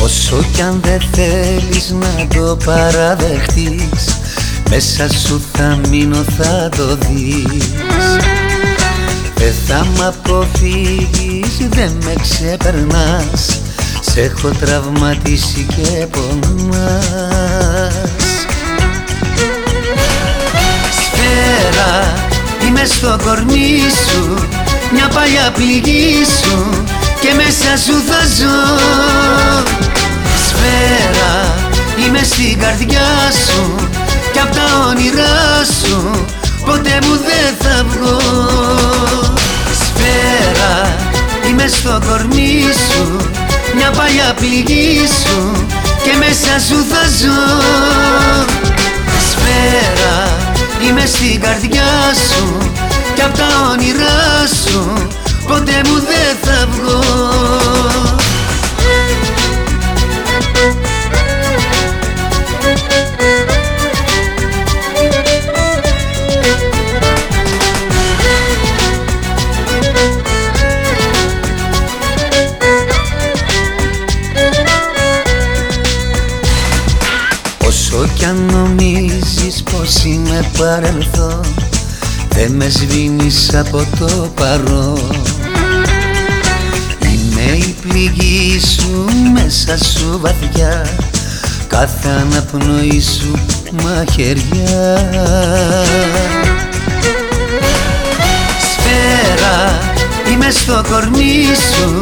Όσο κι αν δεν θέλεις να το παραδεχτείς Μέσα σου θα μείνω θα το δεις. Δεν θα μ' αποφύγεις, δεν με ξεπερνάς. Σ' έχω τραυματίσει και πονάς. Σφαίρα, είμαι στο κορμί σου. Μια παλιά πληγή σου και μέσα σου θα ζω. Σφαίρα, είμαι στην καρδιά σου. Κι απ' τα όνειρά σου ποτέ μου δεν θα βγω μια παλιά πληγή σου και μέσα σου θα ζω. Σφαίρα είμαι στην καρδιά σου και απ' τα όνειρά σου ποτέ μου δεν θα βγω Όσο κι αν νομίζεις πως είμαι παρελθόν Δεν με σβήνεις από το παρόν. Είμαι η πληγή σου μέσα σου βαθιά Κάθε αναπνοή σου μαχαιριά. Σφαίρα είμαι στο κορμί σου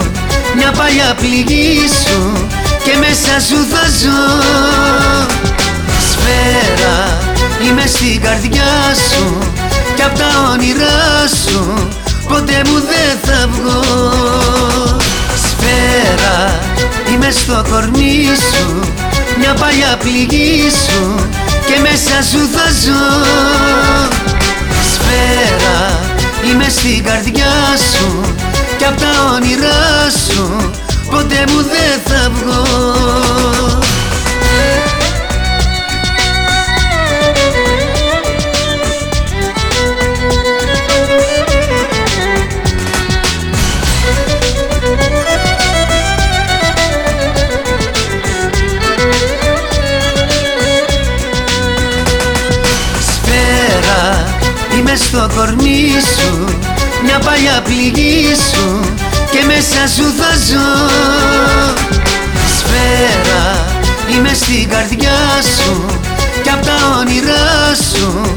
Μια παλιά πληγή σου και μέσα σου θα ζω. Σφαίρα είμαι στην καρδιά σου κι απ' τα όνειρά σου. Ποτέ μου δεν θα βγω. Σφαίρα είμαι στο κορμί σου. Μια παλιά πληγή σου και μέσα σου θα ζω. Σφαίρα είμαι στην καρδιά σου κι απ' τα όνειρά σου. Ποτέ μου δεν θα βγω είμαι στο κορμί σου μια παλιά πληγή σου και μέσα σου θα ζω. Σφαίρα είμαι στην καρδιά σου κι απ' τα όνειρά σου